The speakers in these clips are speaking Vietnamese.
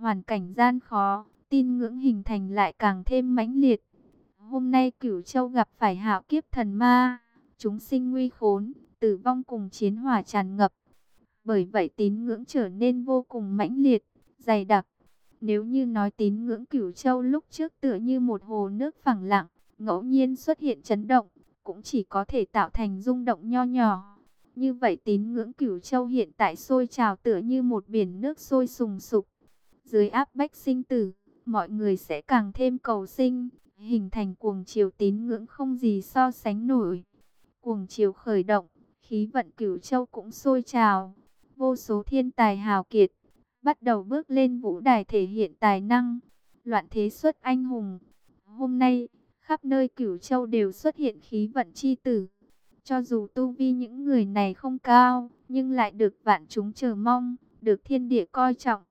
hoàn cảnh gian khó, tin ngưỡng hình thành lại càng thêm mãnh liệt. Hôm nay cửu châu gặp phải hạo kiếp thần ma, chúng sinh nguy khốn, tử vong cùng chiến hỏa tràn ngập. Bởi vậy tín ngưỡng trở nên vô cùng mãnh liệt, dày đặc. Nếu như nói tín ngưỡng cửu châu lúc trước tựa như một hồ nước phẳng lặng, ngẫu nhiên xuất hiện chấn động, cũng chỉ có thể tạo thành rung động nho nhỏ. Như vậy tín ngưỡng cửu châu hiện tại sôi trào tựa như một biển nước sôi sùng sục. Dưới áp bách sinh tử, mọi người sẽ càng thêm cầu sinh, hình thành cuồng chiều tín ngưỡng không gì so sánh nổi. Cuồng chiều khởi động, khí vận cửu châu cũng sôi trào. Vô số thiên tài hào kiệt, bắt đầu bước lên vũ đài thể hiện tài năng. Loạn thế xuất anh hùng. Hôm nay, khắp nơi cửu châu đều xuất hiện khí vận chi tử. Cho dù tu vi những người này không cao, nhưng lại được vạn chúng chờ mong, được thiên địa coi trọng.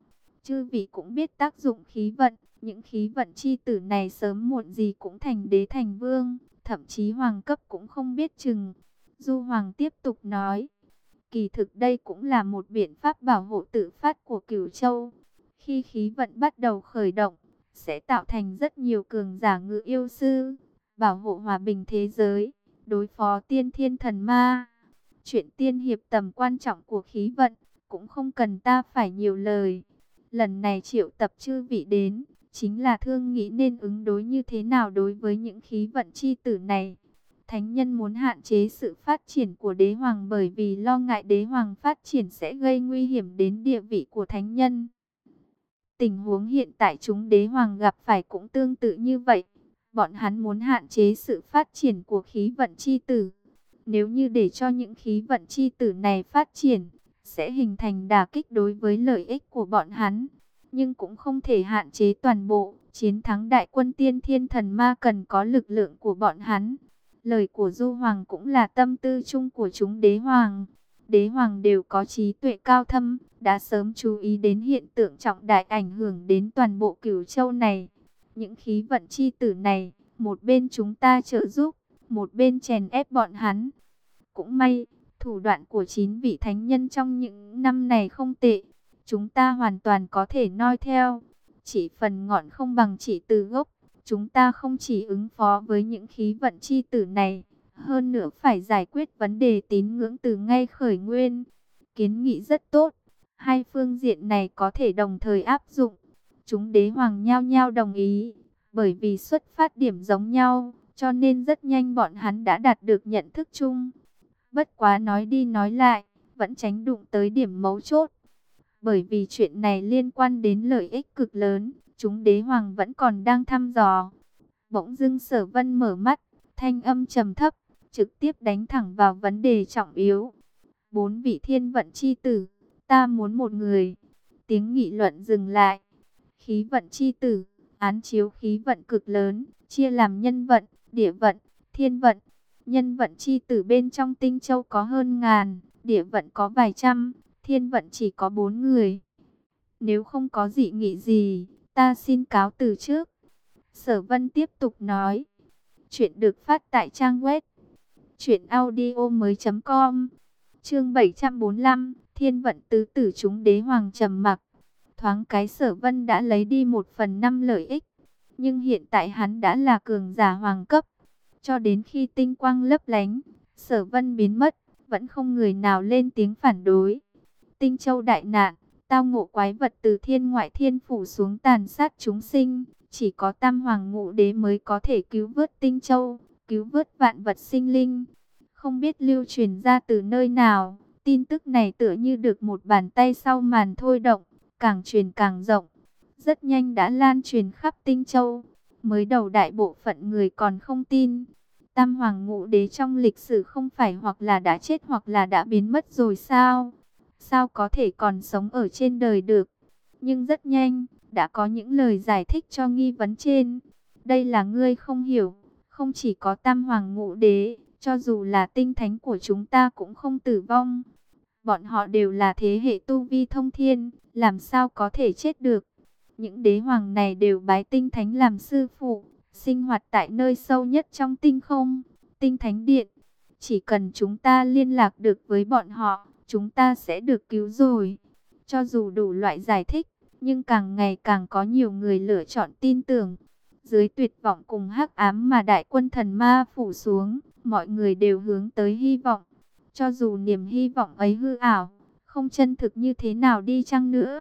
Chư vị cũng biết tác dụng khí vận, những khí vận chi tử này sớm muộn gì cũng thành đế thành vương, thậm chí hoàng cấp cũng không biết chừng. Du Hoàng tiếp tục nói, kỳ thực đây cũng là một biện pháp bảo hộ tự phát của cửu châu. Khi khí vận bắt đầu khởi động, sẽ tạo thành rất nhiều cường giả ngự yêu sư, bảo hộ hòa bình thế giới, đối phó tiên thiên thần ma. Chuyện tiên hiệp tầm quan trọng của khí vận, cũng không cần ta phải nhiều lời. Lần này triệu tập chư vị đến, chính là thương nghĩ nên ứng đối như thế nào đối với những khí vận chi tử này. Thánh nhân muốn hạn chế sự phát triển của đế hoàng bởi vì lo ngại đế hoàng phát triển sẽ gây nguy hiểm đến địa vị của thánh nhân. Tình huống hiện tại chúng đế hoàng gặp phải cũng tương tự như vậy. Bọn hắn muốn hạn chế sự phát triển của khí vận chi tử. Nếu như để cho những khí vận chi tử này phát triển, sẽ hình thành đà kích đối với lợi ích của bọn hắn. Nhưng cũng không thể hạn chế toàn bộ, chiến thắng đại quân tiên thiên thần ma cần có lực lượng của bọn hắn. Lời của Du Hoàng cũng là tâm tư chung của chúng đế hoàng. Đế hoàng đều có trí tuệ cao thâm, đã sớm chú ý đến hiện tượng trọng đại ảnh hưởng đến toàn bộ cửu châu này. Những khí vận chi tử này, một bên chúng ta trợ giúp, một bên chèn ép bọn hắn. Cũng may, thủ đoạn của chín vị thánh nhân trong những năm này không tệ. Chúng ta hoàn toàn có thể noi theo. Chỉ phần ngọn không bằng chỉ từ gốc. Chúng ta không chỉ ứng phó với những khí vận chi tử này, hơn nữa phải giải quyết vấn đề tín ngưỡng từ ngay khởi nguyên. Kiến nghị rất tốt, hai phương diện này có thể đồng thời áp dụng. Chúng đế hoàng nhao nhao đồng ý, bởi vì xuất phát điểm giống nhau, cho nên rất nhanh bọn hắn đã đạt được nhận thức chung. Bất quá nói đi nói lại, vẫn tránh đụng tới điểm mấu chốt. Bởi vì chuyện này liên quan đến lợi ích cực lớn, chúng đế hoàng vẫn còn đang thăm dò. Bỗng dưng sở vân mở mắt, thanh âm trầm thấp, trực tiếp đánh thẳng vào vấn đề trọng yếu. Bốn vị thiên vận chi tử, ta muốn một người. Tiếng nghị luận dừng lại. Khí vận chi tử, án chiếu khí vận cực lớn, chia làm nhân vận, địa vận, thiên vận. Nhân vận chi tử bên trong tinh châu có hơn ngàn, địa vận có vài trăm, thiên vận chỉ có bốn người. Nếu không có dị nghị gì, Ta xin cáo từ trước. Sở Vân tiếp tục nói. Chuyện được phát tại trang web. Chuyện audio mới com. Chương 745. Thiên vận tứ tử chúng đế hoàng trầm mặc. Thoáng cái sở vân đã lấy đi một phần năm lợi ích. Nhưng hiện tại hắn đã là cường giả hoàng cấp. Cho đến khi tinh quang lấp lánh, sở vân biến mất, vẫn không người nào lên tiếng phản đối. Tinh châu đại nạn, Tao ngộ quái vật từ thiên ngoại thiên phủ xuống tàn sát chúng sinh, chỉ có tam hoàng ngũ đế mới có thể cứu vớt tinh châu, cứu vớt vạn vật sinh linh. Không biết lưu truyền ra từ nơi nào, tin tức này tựa như được một bàn tay sau màn thôi động, càng truyền càng rộng. Rất nhanh đã lan truyền khắp tinh châu, mới đầu đại bộ phận người còn không tin. Tam hoàng ngũ đế trong lịch sử không phải hoặc là đã chết hoặc là đã biến mất rồi sao? sao có thể còn sống ở trên đời được. Nhưng rất nhanh, đã có những lời giải thích cho nghi vấn trên. Đây là ngươi không hiểu, không chỉ có tam hoàng ngũ đế, cho dù là tinh thánh của chúng ta cũng không tử vong. Bọn họ đều là thế hệ tu vi thông thiên, làm sao có thể chết được. Những đế hoàng này đều bái tinh thánh làm sư phụ, sinh hoạt tại nơi sâu nhất trong tinh không, tinh thánh điện. Chỉ cần chúng ta liên lạc được với bọn họ, chúng ta sẽ được cứu rồi. Cho dù đủ loại giải thích, nhưng càng ngày càng có nhiều người lựa chọn tin tưởng. Dưới tuyệt vọng cùng hắc ám mà đại quân thần ma phủ xuống, mọi người đều hướng tới hy vọng. Cho dù niềm hy vọng ấy hư ảo, không chân thực như thế nào đi chăng nữa.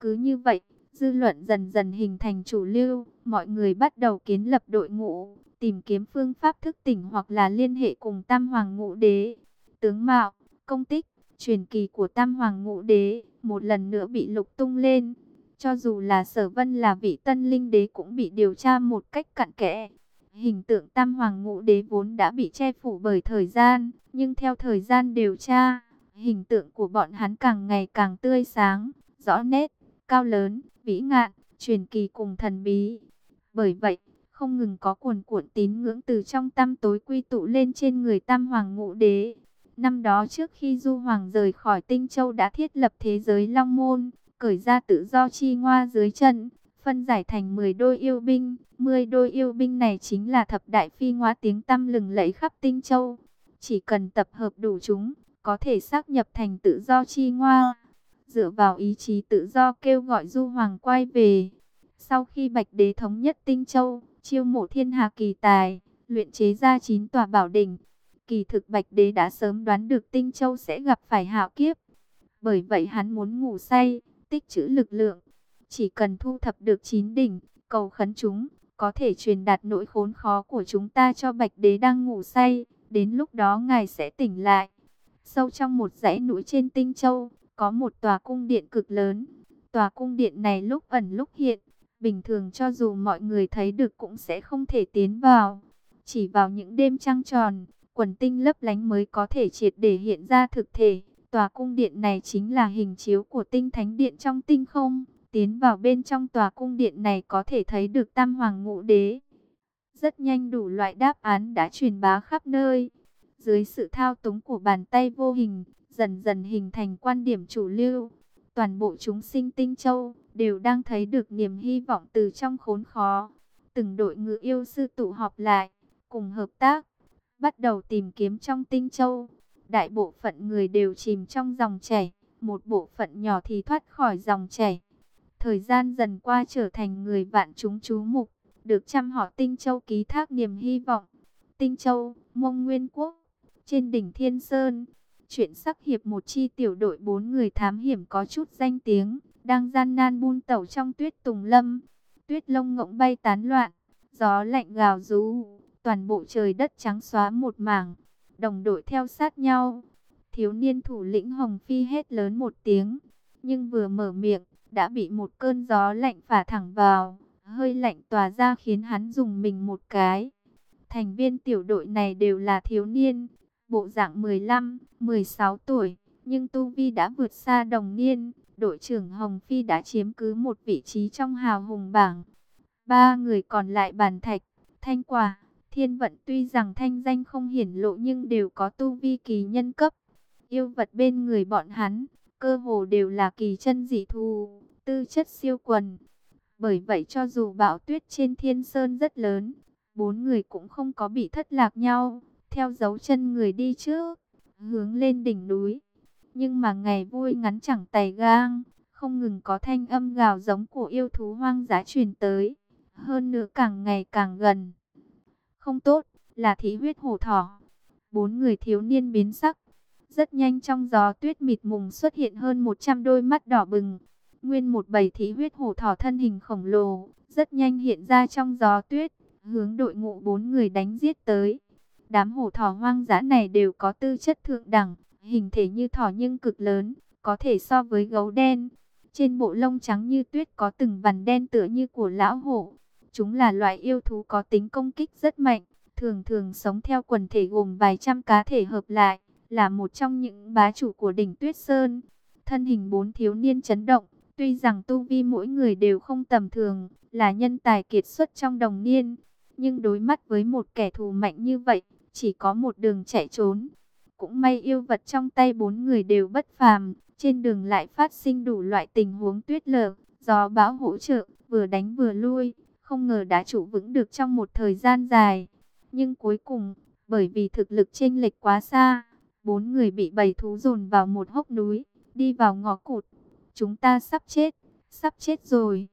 Cứ như vậy, dư luận dần dần hình thành chủ lưu, mọi người bắt đầu kiến lập đội ngũ, tìm kiếm phương pháp thức tỉnh hoặc là liên hệ cùng Tam Hoàng Ngũ Đế. Tướng Mạo, công tích, truyền kỳ của Tam Hoàng Ngũ Đế, một lần nữa bị lục tung lên. Cho dù là sở vân là vị tân linh đế cũng bị điều tra một cách cặn kẽ. Hình tượng Tam Hoàng Ngũ Đế vốn đã bị che phủ bởi thời gian, nhưng theo thời gian điều tra, hình tượng của bọn hắn càng ngày càng tươi sáng, rõ nét, cao lớn, vĩ ngạn, truyền kỳ cùng thần bí. Bởi vậy, không ngừng có cuồn cuộn tín ngưỡng từ trong tâm tối quy tụ lên trên người Tam Hoàng Ngũ Đế. Năm đó trước khi Du Hoàng rời khỏi Tinh Châu đã thiết lập thế giới Long Môn, cởi ra tự do chi ngoa dưới chân, phân giải thành 10 đôi yêu binh. 10 đôi yêu binh này chính là thập đại phi ngoa tiếng tâm lừng lẫy khắp Tinh Châu. Chỉ cần tập hợp đủ chúng, có thể xác nhập thành tự do chi ngoa. Dựa vào ý chí tự do kêu gọi Du Hoàng quay về. Sau khi Bạch Đế thống nhất Tinh Châu, chiêu mộ thiên hà kỳ tài, luyện chế ra chín tòa bảo đỉnh. Kỳ thực Bạch Đế đã sớm đoán được Tinh Châu sẽ gặp phải hạo kiếp. Bởi vậy hắn muốn ngủ say, tích trữ lực lượng. Chỉ cần thu thập được chín đỉnh, cầu khấn chúng, có thể truyền đạt nỗi khốn khó của chúng ta cho Bạch Đế đang ngủ say. Đến lúc đó ngài sẽ tỉnh lại. Sâu trong một dãy núi trên Tinh Châu, có một tòa cung điện cực lớn. Tòa cung điện này lúc ẩn lúc hiện, bình thường cho dù mọi người thấy được cũng sẽ không thể tiến vào. Chỉ vào những đêm trăng tròn, quần tinh lấp lánh mới có thể triệt để hiện ra thực thể. Tòa cung điện này chính là hình chiếu của tinh thánh điện trong tinh không. Tiến vào bên trong tòa cung điện này có thể thấy được tam hoàng ngũ đế. Rất nhanh đủ loại đáp án đã truyền bá khắp nơi. Dưới sự thao túng của bàn tay vô hình, dần dần hình thành quan điểm chủ lưu. Toàn bộ chúng sinh tinh châu đều đang thấy được niềm hy vọng từ trong khốn khó. Từng đội ngự yêu sư tụ họp lại, cùng hợp tác, bắt đầu tìm kiếm trong tinh châu. Đại bộ phận người đều chìm trong dòng chảy, một bộ phận nhỏ thì thoát khỏi dòng chảy. Thời gian dần qua trở thành người vạn chúng chú mục, được chăm họ tinh châu ký thác niềm hy vọng. Tinh châu, mông nguyên quốc, trên đỉnh Thiên Sơn, chuyện sắc hiệp một chi tiểu đội bốn người thám hiểm có chút danh tiếng, đang gian nan buôn tẩu trong tuyết tùng lâm. Tuyết lông ngỗng bay tán loạn, gió lạnh gào rú, toàn bộ trời đất trắng xóa một mảng. Đồng đội theo sát nhau, thiếu niên thủ lĩnh Hồng Phi hét lớn một tiếng, nhưng vừa mở miệng, đã bị một cơn gió lạnh phả thẳng vào, hơi lạnh tỏa ra khiến hắn dùng mình một cái. Thành viên tiểu đội này đều là thiếu niên, bộ dạng 15, 16 tuổi, nhưng Tu Vi đã vượt xa đồng niên. Đội trưởng Hồng Phi đã chiếm cứ một vị trí trong hào hùng bảng. Ba người còn lại bàn thạch, thanh quả, thiên vận tuy rằng thanh danh không hiển lộ nhưng đều có tu vi kỳ nhân cấp. Yêu vật bên người bọn hắn, cơ hồ đều là kỳ chân dị thù, tư chất siêu quần. Bởi vậy cho dù bão tuyết trên thiên sơn rất lớn, bốn người cũng không có bị thất lạc nhau theo dấu chân người đi trước, hướng lên đỉnh núi. Nhưng mà ngày vui ngắn chẳng tày gang, không ngừng có thanh âm gào giống của yêu thú hoang dã truyền tới, hơn nữa càng ngày càng gần. Không tốt, là thí huyết hổ thỏ. Bốn người thiếu niên biến sắc, rất nhanh trong gió tuyết mịt mùng xuất hiện hơn 100 đôi mắt đỏ bừng. Nguyên một bầy thí huyết hổ thỏ thân hình khổng lồ, rất nhanh hiện ra trong gió tuyết, hướng đội ngũ bốn người đánh giết tới. Đám hổ thỏ hoang dã này đều có tư chất thượng đẳng, hình thể như thỏ nhưng cực lớn, có thể so với gấu đen. Trên bộ lông trắng như tuyết có từng vằn đen tựa như của lão hổ. Chúng là loại yêu thú có tính công kích rất mạnh, thường thường sống theo quần thể gồm vài trăm cá thể hợp lại, là một trong những bá chủ của đỉnh Tuyết Sơn. Thân hình bốn thiếu niên chấn động, tuy rằng tu vi mỗi người đều không tầm thường, là nhân tài kiệt xuất trong đồng niên, nhưng đối mắt với một kẻ thù mạnh như vậy, chỉ có một đường chạy trốn. Cũng may yêu vật trong tay bốn người đều bất phàm, trên đường lại phát sinh đủ loại tình huống tuyết lở, gió bão hỗ trợ, vừa đánh vừa lui, không ngờ đã trụ vững được trong một thời gian dài. Nhưng cuối cùng, bởi vì thực lực chênh lệch quá xa, bốn người bị bầy thú dồn vào một hốc núi, đi vào ngõ cụt. Chúng ta sắp chết, sắp chết rồi.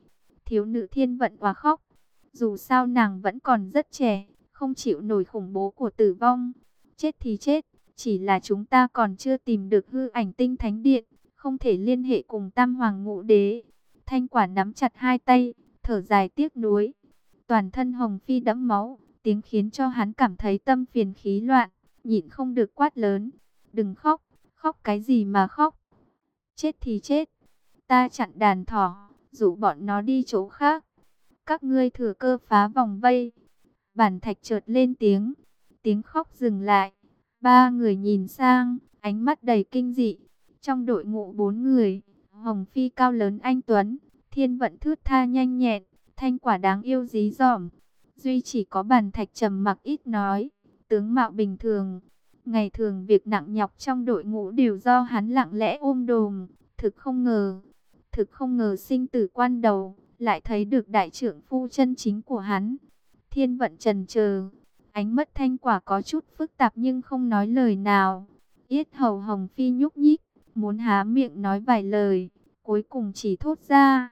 Thiếu nữ thiên vận hòa khóc. Dù sao nàng vẫn còn rất trẻ, không chịu nổi khủng bố của tử vong. Chết thì chết, chỉ là chúng ta còn chưa tìm được hư ảnh tinh thánh điện, không thể liên hệ cùng tam hoàng ngũ đế. Thanh quả nắm chặt hai tay, thở dài tiếc nuối. Toàn thân Hồng Phi đẫm máu, tiếng khiến cho hắn cảm thấy tâm phiền khí loạn, nhịn không được quát lớn. Đừng khóc, khóc cái gì mà khóc. Chết thì chết, ta chặn đàn thỏ, dụ bọn nó đi chỗ khác. Các ngươi thừa cơ phá vòng vây. Bản thạch chợt lên tiếng, tiếng khóc dừng lại. Ba người nhìn sang, ánh mắt đầy kinh dị. Trong đội ngũ bốn người, Hồng Phi cao lớn anh Tuấn, thiên vận thướt tha nhanh nhẹn, thanh quả đáng yêu dí dỏm. Duy chỉ có bàn thạch trầm mặc ít nói, tướng mạo bình thường. Ngày thường việc nặng nhọc trong đội ngũ đều do hắn lặng lẽ ôm đồm, thực không ngờ. Thực không ngờ sinh tử quan đầu, lại thấy được đại trưởng phu chân chính của hắn. Thiên vận trần chờ ánh mắt thanh quả có chút phức tạp nhưng không nói lời nào. Yết hầu hồng phi nhúc nhích, muốn há miệng nói vài lời, cuối cùng chỉ thốt ra.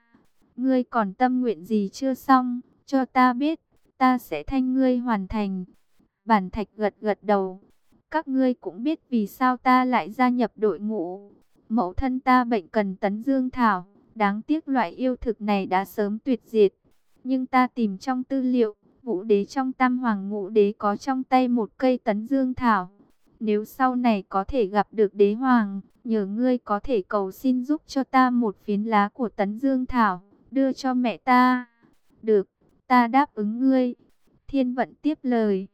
Ngươi còn tâm nguyện gì chưa xong, cho ta biết, ta sẽ thanh ngươi hoàn thành. Bản thạch gật gật đầu. Các ngươi cũng biết vì sao ta lại gia nhập đội ngũ. Mẫu thân ta bệnh cần tấn dương thảo. Đáng tiếc loại yêu thực này đã sớm tuyệt diệt. Nhưng ta tìm trong tư liệu, vũ đế trong tam hoàng ngũ đế có trong tay một cây tấn dương thảo. Nếu sau này có thể gặp được đế hoàng, nhờ ngươi có thể cầu xin giúp cho ta một phiến lá của tấn dương thảo, đưa cho mẹ ta. Được, ta đáp ứng ngươi. Thiên vận tiếp lời.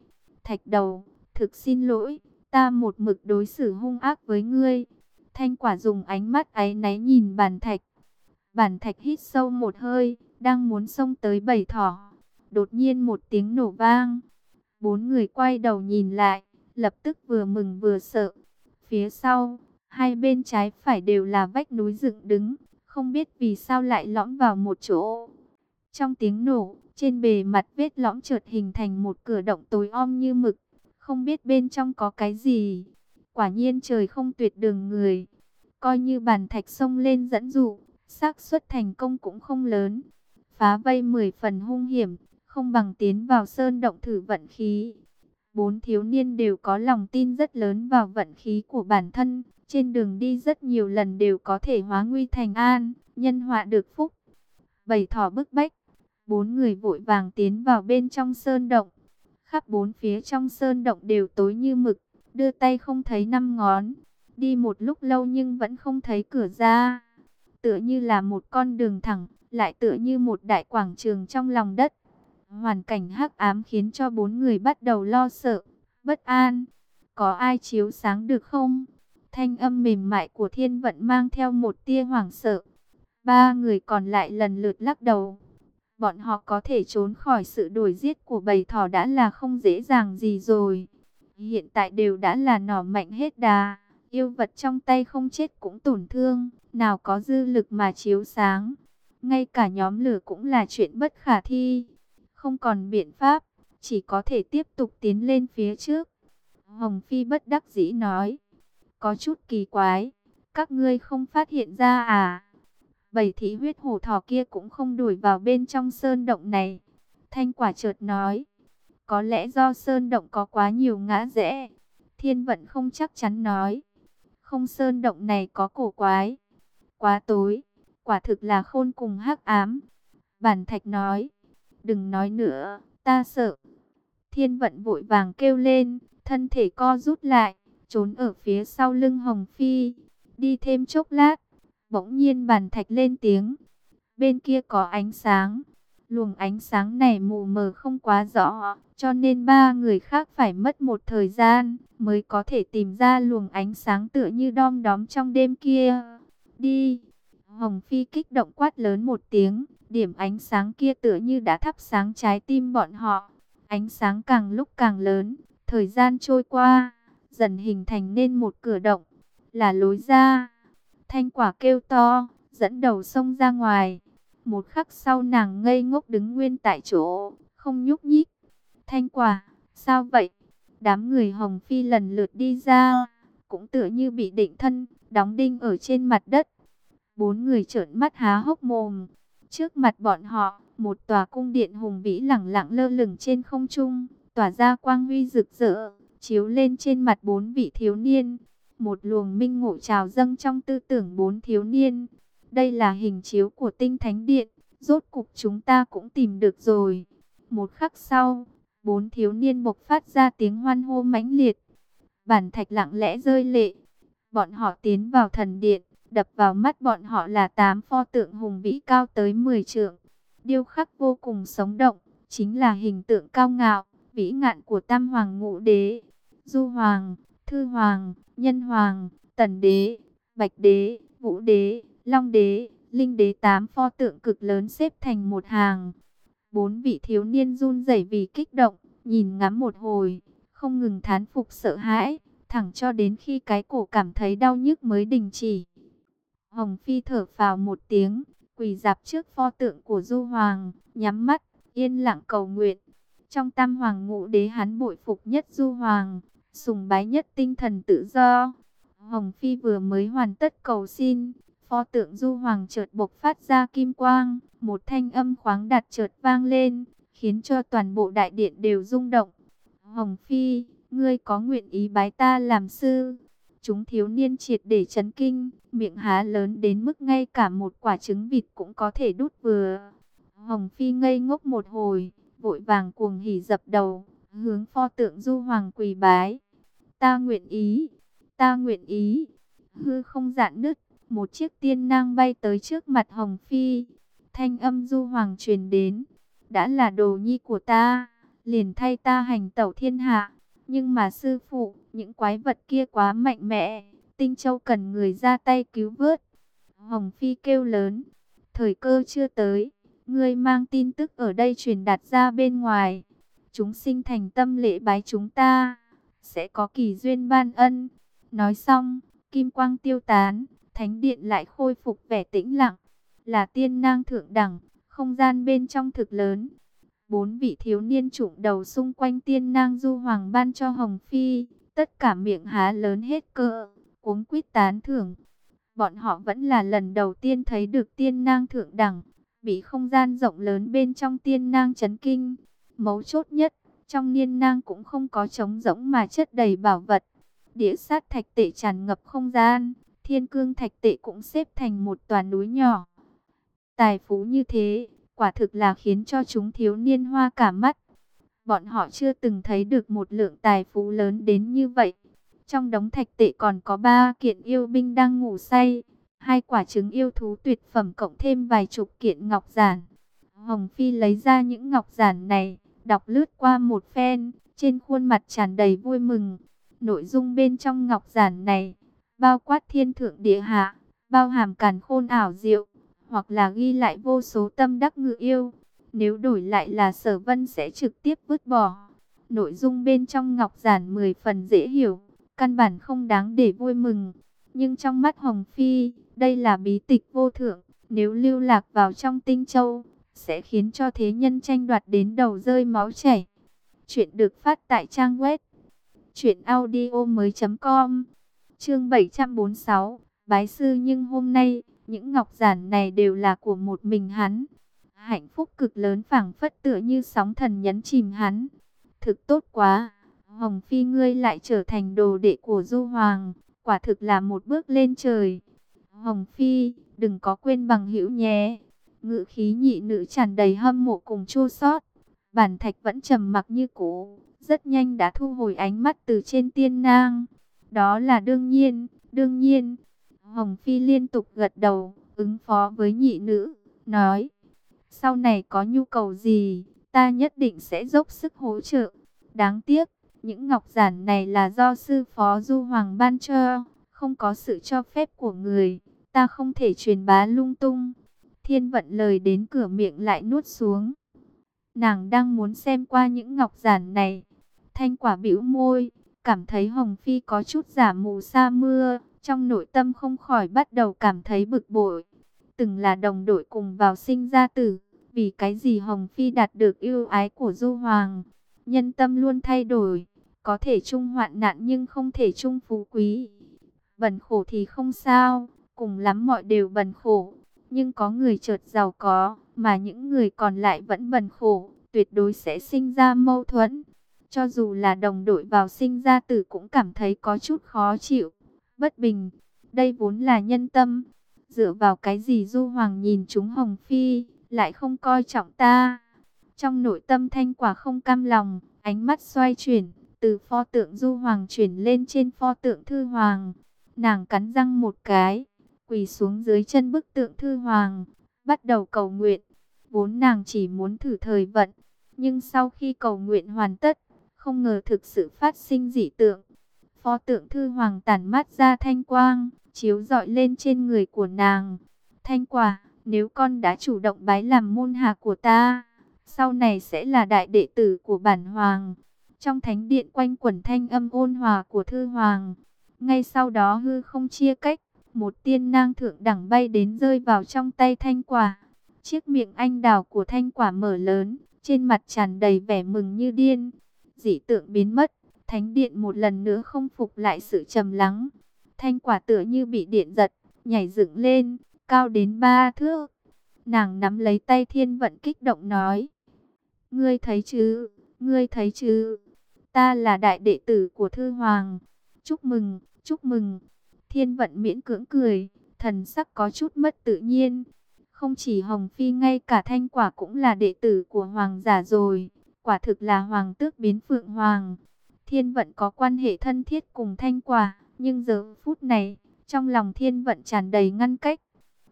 Thạch đầu, thực xin lỗi, ta một mực đối xử hung ác với ngươi. Thanh quả dùng ánh mắt áy náy nhìn bàn thạch. Bàn thạch hít sâu một hơi, đang muốn xông tới bầy thỏ. Đột nhiên một tiếng nổ vang. Bốn người quay đầu nhìn lại, lập tức vừa mừng vừa sợ. Phía sau, hai bên trái phải đều là vách núi dựng đứng, không biết vì sao lại lõm vào một chỗ. Trong tiếng nổ, trên bề mặt vết lõm chợt hình thành một cửa động tối om như mực, không biết bên trong có cái gì. Quả nhiên trời không tuyệt đường người, coi như bàn thạch sông lên dẫn dụ, xác suất thành công cũng không lớn. Phá vây 10 phần hung hiểm, không bằng tiến vào sơn động thử vận khí. Bốn thiếu niên đều có lòng tin rất lớn vào vận khí của bản thân, trên đường đi rất nhiều lần đều có thể hóa nguy thành an, nhân họa được phúc. Bảy thỏ bức bách, bốn người vội vàng tiến vào bên trong sơn động. Khắp bốn phía trong sơn động đều tối như mực, đưa tay không thấy năm ngón. Đi một lúc lâu nhưng vẫn không thấy cửa ra. Tựa như là một con đường thẳng, lại tựa như một đại quảng trường trong lòng đất. Hoàn cảnh hắc ám khiến cho bốn người bắt đầu lo sợ, bất an. Có ai chiếu sáng được không? Thanh âm mềm mại của thiên vận mang theo một tia hoảng sợ. Ba người còn lại lần lượt lắc đầu. Bọn họ có thể trốn khỏi sự đuổi giết của bầy thỏ đã là không dễ dàng gì rồi. Hiện tại đều đã là nỏ mạnh hết đà. Yêu vật trong tay không chết cũng tổn thương. Nào có dư lực mà chiếu sáng. Ngay cả nhóm lửa cũng là chuyện bất khả thi. Không còn biện pháp. Chỉ có thể tiếp tục tiến lên phía trước. Hồng Phi bất đắc dĩ nói, có chút kỳ quái. Các ngươi không phát hiện ra à? Bảy thị huyết hổ thỏ kia cũng không đuổi vào bên trong sơn động này. Thanh quả chợt nói. Có lẽ do sơn động có quá nhiều ngã rẽ. Thiên vận không chắc chắn nói. Không, sơn động này có cổ quái. Quá tối. Quả thực là khôn cùng hắc ám. Bản thạch nói. Đừng nói nữa, ta sợ. Thiên vận vội vàng kêu lên, thân thể co rút lại trốn ở phía sau lưng Hồng Phi. Đi thêm chốc lát, bỗng nhiên bàn thạch lên tiếng. Bên kia có ánh sáng. Luồng ánh sáng này mù mờ không quá rõ, cho nên ba người khác phải mất một thời gian mới có thể tìm ra luồng ánh sáng tựa như đom đóm trong đêm kia. Đi! Hồng Phi kích động quát lớn một tiếng, điểm ánh sáng kia tựa như đã thắp sáng trái tim bọn họ. Ánh sáng càng lúc càng lớn, thời gian trôi qua, dần hình thành nên một cửa động, là lối ra. Thanh quả kêu to, dẫn đầu sông ra ngoài. Một khắc sau nàng ngây ngốc đứng nguyên tại chỗ, không nhúc nhích. Thanh quả, sao vậy? Đám người Hồng Phi lần lượt đi ra, cũng tựa như bị định thân, đóng đinh ở trên mặt đất. Bốn người trợn mắt há hốc mồm. Trước mặt bọn họ, một tòa cung điện hùng vĩ lẳng lặng lơ lửng trên không trung, tỏa ra quang huy rực rỡ, chiếu lên trên mặt bốn vị thiếu niên. Một luồng minh ngộ trào dâng trong tư tưởng bốn thiếu niên. Đây là hình chiếu của tinh thánh điện, rốt cục chúng ta cũng tìm được rồi. Một khắc sau, bốn thiếu niên bộc phát ra tiếng hoan hô mãnh liệt. Bản thạch lặng lẽ rơi lệ. Bọn họ tiến vào thần điện, đập vào mắt bọn họ là tám pho tượng hùng vĩ cao tới 10 trượng. Điêu khắc vô cùng sống động, chính là hình tượng cao ngạo, vĩ ngạn của Tam Hoàng Ngũ Đế, Du Hoàng, Thư Hoàng, Nhân Hoàng, Tần Đế, Bạch Đế, Vũ Đế, Long Đế, Linh Đế tám pho tượng cực lớn xếp thành một hàng. Bốn vị thiếu niên run rẩy vì kích động, nhìn ngắm một hồi, không ngừng thán phục sợ hãi, thẳng cho đến khi cái cổ cảm thấy đau nhức mới đình chỉ. Hồng Phi thở vào một tiếng, quỳ dạp trước pho tượng của Du Hoàng, nhắm mắt, yên lặng cầu nguyện. Trong tam hoàng ngũ đế hắn bội phục nhất Du Hoàng, sùng bái nhất tinh thần tự do. Hồng Phi vừa mới hoàn tất cầu xin, pho tượng Du Hoàng chợt bộc phát ra kim quang, một thanh âm khoáng đạt chợt vang lên, khiến cho toàn bộ đại điện đều rung động. Hồng Phi, ngươi có nguyện ý bái ta làm sư? Chúng thiếu niên triệt để chấn kinh, miệng há lớn đến mức ngay cả một quả trứng vịt cũng có thể đút vừa. Hồng Phi ngây ngốc một hồi, vội vàng cuồng hỉ dập đầu, hướng pho tượng du hoàng quỳ bái. Ta nguyện ý, ta nguyện ý. Hư không dạn nứt, một chiếc tiên nang bay tới trước mặt Hồng Phi. Thanh âm du hoàng truyền đến, đã là đồ nhi của ta, liền thay ta hành tẩu thiên hạ. Nhưng mà sư phụ, những quái vật kia quá mạnh mẽ, Tinh Châu cần người ra tay cứu vớt. Hồng Phi kêu lớn, thời cơ chưa tới, ngươi mang tin tức ở đây truyền đạt ra bên ngoài. Chúng sinh thành tâm lễ bái chúng ta, sẽ có kỳ duyên ban ân. Nói xong, kim quang tiêu tán, thánh điện lại khôi phục vẻ tĩnh lặng. Là tiên nang thượng đẳng, không gian bên trong thực lớn. Bốn vị thiếu niên trụng đầu xung quanh tiên nang du hoàng ban cho Hồng Phi, tất cả miệng há lớn hết cỡ, cuống quýt tán thưởng. Bọn họ vẫn là lần đầu tiên thấy được tiên nang thượng đẳng, bị không gian rộng lớn bên trong tiên nang chấn kinh. Mấu chốt nhất, trong niên nang cũng không có trống rỗng mà chất đầy bảo vật. Đĩa sát thạch tệ tràn ngập không gian, thiên cương thạch tệ cũng xếp thành một toàn núi nhỏ. Tài phú như thế, quả thực là khiến cho chúng thiếu niên hoa cả mắt. Bọn họ chưa từng thấy được một lượng tài phú lớn đến như vậy. Trong đống thạch tệ còn có ba kiện yêu binh đang ngủ say, hai quả trứng yêu thú tuyệt phẩm cộng thêm vài chục kiện ngọc giản. Hồng Phi lấy ra những ngọc giản này, đọc lướt qua một phen, trên khuôn mặt tràn đầy vui mừng. Nội dung bên trong ngọc giản này, bao quát thiên thượng địa hạ, bao hàm càn khôn ảo diệu, hoặc là ghi lại vô số tâm đắc ngự yêu. Nếu đổi lại là sở vân sẽ trực tiếp vứt bỏ. Nội dung bên trong ngọc giản 10 phần dễ hiểu, căn bản không đáng để vui mừng. Nhưng trong mắt Hồng Phi, đây là bí tịch vô thượng, nếu lưu lạc vào trong tinh châu, sẽ khiến cho thế nhân tranh đoạt đến đầu rơi máu chảy. Chuyện được phát tại trang web truyệnaudiomoi.com. Chương 746, bái sư nhưng hôm nay, những ngọc giản này đều là của một mình hắn. Hạnh phúc cực lớn phảng phất tựa như sóng thần nhấn chìm hắn. Thực tốt quá, Hồng Phi ngươi lại trở thành đồ đệ của Du Hoàng, quả thực là một bước lên trời. Hồng Phi, đừng có quên bằng hữu nhé. Ngự khí nhị nữ tràn đầy hâm mộ cùng chua xót. Bản thạch vẫn trầm mặc như cũ, rất nhanh đã thu hồi ánh mắt từ trên tiên nang. Đó là đương nhiên, đương nhiên. Hồng Phi liên tục gật đầu, ứng phó với nhị nữ, nói. Sau này có nhu cầu gì, ta nhất định sẽ dốc sức hỗ trợ. Đáng tiếc, những ngọc giản này là do sư phó Du Hoàng ban cho, không có sự cho phép của người, ta không thể truyền bá lung tung. Thiên vận lời đến cửa miệng lại nuốt xuống. Nàng đang muốn xem qua những ngọc giản này. Thanh quả bĩu môi, cảm thấy Hồng Phi có chút giả mù sa mưa, trong nội tâm không khỏi bắt đầu cảm thấy bực bội. Từng là đồng đội cùng vào sinh ra tử, vì cái gì Hồng Phi đạt được yêu ái của Du Hoàng. Nhân tâm luôn thay đổi, có thể chung hoạn nạn nhưng không thể chung phú quý. Bần khổ thì không sao, cùng lắm mọi đều bần khổ. Nhưng có người chợt giàu có, mà những người còn lại vẫn bần khổ, tuyệt đối sẽ sinh ra mâu thuẫn. Cho dù là đồng đội vào sinh ra tử cũng cảm thấy có chút khó chịu, bất bình. Đây vốn là nhân tâm. Dựa vào cái gì Du Hoàng nhìn chúng Hồng Phi, lại không coi trọng ta. Trong nội tâm thanh quả không cam lòng, ánh mắt xoay chuyển, từ pho tượng Du Hoàng chuyển lên trên pho tượng Thư Hoàng. Nàng cắn răng một cái, quỳ xuống dưới chân bức tượng Thư Hoàng, bắt đầu cầu nguyện. Vốn nàng chỉ muốn thử thời vận, nhưng sau khi cầu nguyện hoàn tất, không ngờ thực sự phát sinh dị tượng. Pho tượng Thư Hoàng tản mát ra thanh quang, chiếu rọi lên trên người của nàng. Thanh quả, nếu con đã chủ động bái làm môn hạ của ta, sau này sẽ là đại đệ tử của bản hoàng. Trong thánh điện quanh quẩn thanh âm ôn hòa của thư hoàng. Ngay sau đó hư không chia cách, một tiên nang thượng đẳng bay đến rơi vào trong tay thanh quả. Chiếc miệng anh đào của thanh quả mở lớn, trên mặt tràn đầy vẻ mừng như điên. Dị tượng biến mất, thánh điện một lần nữa không phục lại sự trầm lắng. Thanh quả tựa như bị điện giật, nhảy dựng lên, cao đến ba thước. Nàng nắm lấy tay thiên vận kích động nói. Ngươi thấy chứ, ngươi thấy chứ, ta là đại đệ tử của Thư Hoàng. Chúc mừng, chúc mừng. Thiên vận miễn cưỡng cười, thần sắc có chút mất tự nhiên. Không chỉ Hồng Phi ngay cả Thanh Quả cũng là đệ tử của Hoàng giả rồi. Quả thực là Hoàng tước biến Phượng Hoàng. Thiên vận có quan hệ thân thiết cùng Thanh Quả. Nhưng giờ phút này, trong lòng thiên vận tràn đầy ngăn cách.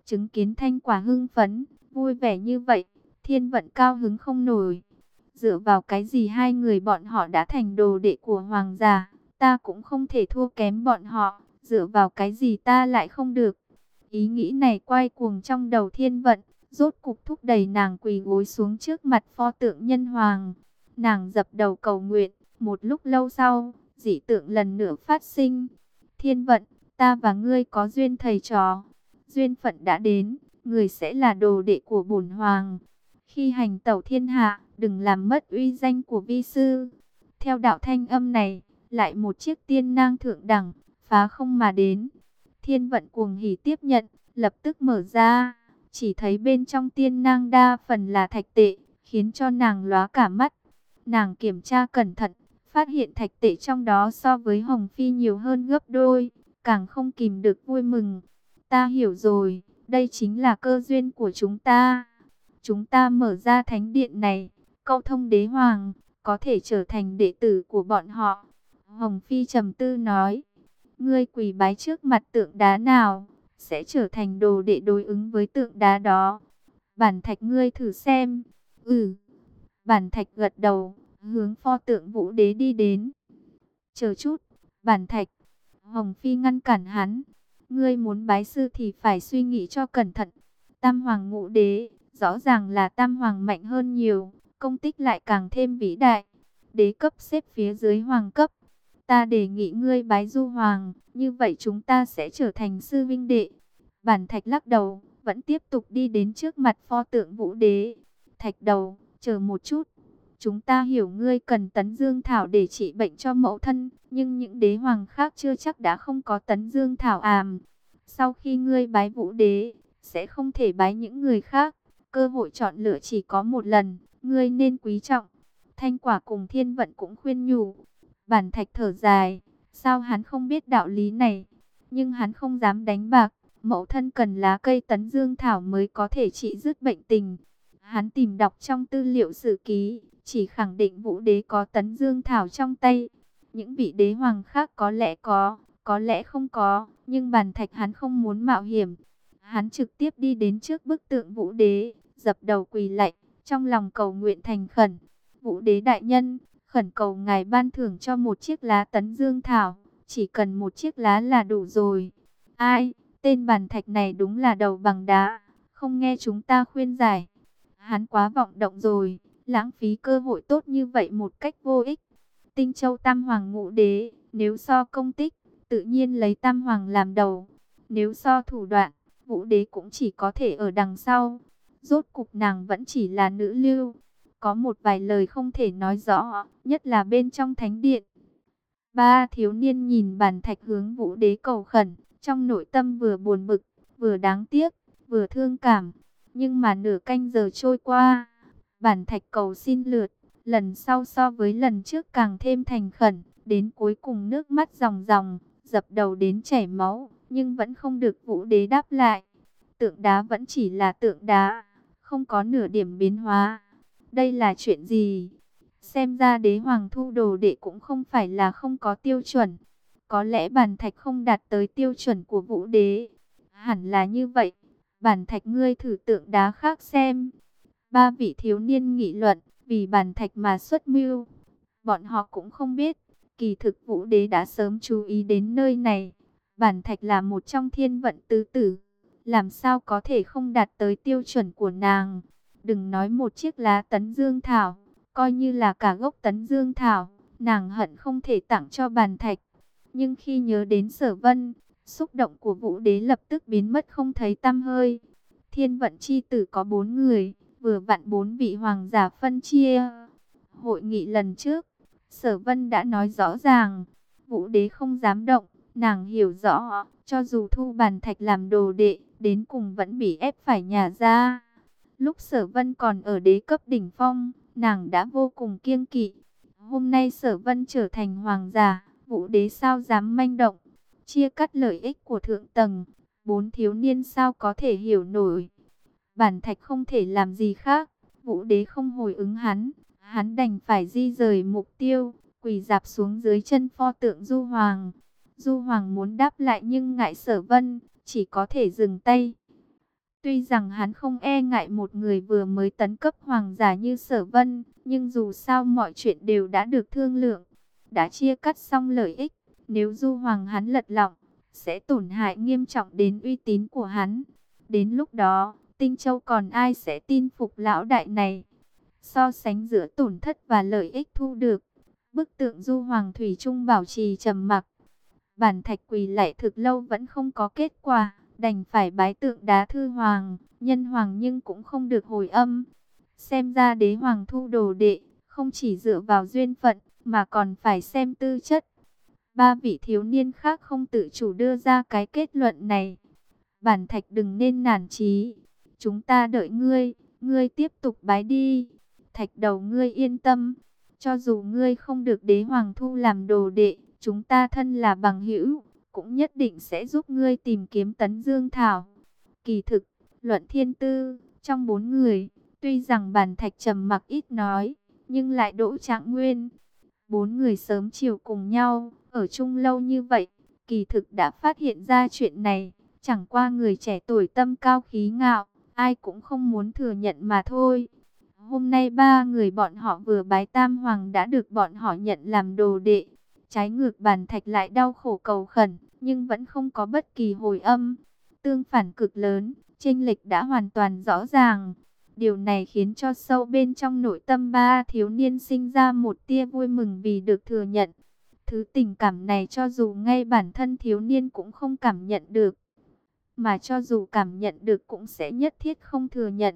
Chứng kiến Thanh Quả hưng phấn, vui vẻ như vậy, thiên vận cao hứng không nổi. Dựa vào cái gì hai người bọn họ đã thành đồ đệ của hoàng gia, ta cũng không thể thua kém bọn họ, dựa vào cái gì ta lại không được. Ý nghĩ này quay cuồng trong đầu thiên vận, rốt cục thúc đẩy nàng quỳ gối xuống trước mặt pho tượng nhân hoàng. Nàng dập đầu cầu nguyện, một lúc lâu sau, dị tượng lần nữa phát sinh. Thiên vận, ta và ngươi có duyên thầy trò. Duyên phận đã đến, người sẽ là đồ đệ của bổn hoàng. Khi hành tẩu thiên hạ, đừng làm mất uy danh của vi sư. Theo đạo thanh âm này, lại một chiếc tiên nang thượng đẳng, phá không mà đến. Thiên vận cuồng hỉ tiếp nhận, lập tức mở ra, chỉ thấy bên trong tiên nang đa phần là thạch tệ, khiến cho nàng lóa cả mắt. Nàng kiểm tra cẩn thận, phát hiện thạch tệ trong đó so với Hồng Phi nhiều hơn gấp đôi, càng không kìm được vui mừng. Ta hiểu rồi, đây chính là cơ duyên của chúng ta. Chúng ta mở ra thánh điện này, câu thông đế hoàng, có thể trở thành đệ tử của bọn họ. Hồng Phi trầm tư nói, ngươi quỳ bái trước mặt tượng đá nào, sẽ trở thành đồ đệ đối ứng với tượng đá đó. Bản thạch ngươi thử xem. Ừ. Bản thạch gật đầu, hướng pho tượng vũ đế đi đến. Chờ chút, bản thạch. Hồng Phi ngăn cản hắn. Ngươi muốn bái sư thì phải suy nghĩ cho cẩn thận. Tam hoàng ngũ đế, rõ ràng là tam hoàng mạnh hơn nhiều công tích lại càng thêm vĩ đại. Đế cấp xếp phía dưới hoàng cấp. Ta đề nghị ngươi bái du hoàng, như vậy chúng ta sẽ trở thành sư vinh đệ. Bản thạch lắc đầu, vẫn tiếp tục đi đến trước mặt pho tượng vũ đế. Thạch đầu, chờ một chút. Chúng ta hiểu ngươi cần tấn dương thảo để trị bệnh cho mẫu thân, nhưng những đế hoàng khác chưa chắc đã không có tấn dương thảo àm. Sau khi ngươi bái vũ đế, sẽ không thể bái những người khác. Cơ hội chọn lựa chỉ có một lần, ngươi nên quý trọng. Thanh quả cùng thiên vận cũng khuyên nhủ. Bản thạch thở dài, sao hắn không biết đạo lý này, nhưng hắn không dám đánh bạc. Mẫu thân cần lá cây tấn dương thảo mới có thể trị dứt bệnh tình. Hắn tìm đọc trong tư liệu sử ký, chỉ khẳng định vũ đế có tấn dương thảo trong tay. Những vị đế hoàng khác có lẽ có, có lẽ không có, nhưng bản thạch hắn không muốn mạo hiểm. Hắn trực tiếp đi đến trước bức tượng vũ đế, dập đầu quỳ lạy, trong lòng cầu nguyện thành khẩn. Vũ đế đại nhân, khẩn cầu ngài ban thưởng cho một chiếc lá tấn dương thảo, chỉ cần một chiếc lá là đủ rồi. Ai, tên bàn thạch này đúng là đầu bằng đá, không nghe chúng ta khuyên giải. Hắn quá vọng động rồi, lãng phí cơ hội tốt như vậy một cách vô ích. Tinh châu tam hoàng ngũ đế, nếu so công tích, tự nhiên lấy tam hoàng làm đầu. Nếu so thủ đoạn, vũ đế cũng chỉ có thể ở đằng sau. Rốt cục nàng vẫn chỉ là nữ lưu. Có một vài lời không thể nói rõ, nhất là bên trong thánh điện. Ba thiếu niên nhìn bàn thạch hướng vũ đế cầu khẩn, trong nội tâm vừa buồn bực, vừa đáng tiếc, vừa thương cảm. Nhưng mà nửa canh giờ trôi qua, bản thạch cầu xin lượt, lần sau so với lần trước càng thêm thành khẩn, đến cuối cùng nước mắt ròng ròng, dập đầu đến chảy máu, nhưng vẫn không được vũ đế đáp lại. Tượng đá vẫn chỉ là tượng đá, không có nửa điểm biến hóa. Đây là chuyện gì? Xem ra đế hoàng thu đồ đệ cũng không phải là không có tiêu chuẩn. Có lẽ bản thạch không đạt tới tiêu chuẩn của vũ đế. Hẳn là như vậy. Bản thạch ngươi thử tượng đá khác xem. Ba vị thiếu niên nghị luận, vì bản thạch mà xuất mưu. Bọn họ cũng không biết, kỳ thực vũ đế đã sớm chú ý đến nơi này. Bản thạch là một trong thiên vận tứ tử. Làm sao có thể không đạt tới tiêu chuẩn của nàng. Đừng nói một chiếc lá tấn dương thảo, coi như là cả gốc tấn dương thảo. Nàng hận không thể tặng cho bàn thạch. Nhưng khi nhớ đến sở vân, xúc động của vũ đế lập tức biến mất không thấy tăm hơi. Thiên vận chi tử có bốn người, vừa vặn bốn vị hoàng giả phân chia. Hội nghị lần trước, sở vân đã nói rõ ràng, vũ đế không dám động, nàng hiểu rõ, cho dù thu bàn thạch làm đồ đệ, đến cùng vẫn bị ép phải nhà ra. Lúc sở vân còn ở đế cấp đỉnh phong, nàng đã vô cùng kiêng kỵ. Hôm nay sở vân trở thành hoàng giả, vũ đế sao dám manh động, chia cắt lợi ích của thượng tầng, bốn thiếu niên sao có thể hiểu nổi. Bản thạch không thể làm gì khác, vũ đế không hồi ứng hắn, hắn đành phải di rời mục tiêu, quỳ dạp xuống dưới chân pho tượng Du Hoàng. Du Hoàng muốn đáp lại nhưng ngại sở vân, chỉ có thể dừng tay. Tuy rằng hắn không e ngại một người vừa mới tấn cấp hoàng giả như sở vân, nhưng dù sao mọi chuyện đều đã được thương lượng, đã chia cắt xong lợi ích. Nếu du hoàng hắn lật lọng, sẽ tổn hại nghiêm trọng đến uy tín của hắn. Đến lúc đó, Tinh Châu còn ai sẽ tin phục lão đại này? So sánh giữa tổn thất và lợi ích thu được, bức tượng du hoàng thủy trung bảo trì trầm mặc. Bản thạch quỳ lại thực lâu vẫn không có kết quả, đành phải bái tượng đá thư hoàng, nhân hoàng nhưng cũng không được hồi âm. Xem ra đế hoàng thu đồ đệ, không chỉ dựa vào duyên phận, mà còn phải xem tư chất. Ba vị thiếu niên khác không tự chủ đưa ra cái kết luận này. Bản thạch đừng nên nản chí. Chúng ta đợi ngươi, ngươi tiếp tục bái đi. Thạch đầu ngươi yên tâm. Cho dù ngươi không được đế hoàng thu làm đồ đệ, chúng ta thân là bằng hữu, cũng nhất định sẽ giúp ngươi tìm kiếm tấn dương thảo. Kỳ thực, luận thiên tư, trong bốn người, tuy rằng bản thạch trầm mặc ít nói, nhưng lại đỗ trạng nguyên. Bốn người sớm chiều cùng nhau, ở chung lâu như vậy, kỳ thực đã phát hiện ra chuyện này, chẳng qua người trẻ tuổi tâm cao khí ngạo, ai cũng không muốn thừa nhận mà thôi. Hôm nay ba người bọn họ vừa bái tam hoàng đã được bọn họ nhận làm đồ đệ. Trái ngược bàn thạch lại đau khổ cầu khẩn, nhưng vẫn không có bất kỳ hồi âm. Tương phản cực lớn, chênh lệch đã hoàn toàn rõ ràng. Điều này khiến cho sâu bên trong nội tâm ba thiếu niên sinh ra một tia vui mừng vì được thừa nhận. Thứ tình cảm này cho dù ngay bản thân thiếu niên cũng không cảm nhận được. Mà cho dù cảm nhận được cũng sẽ nhất thiết không thừa nhận.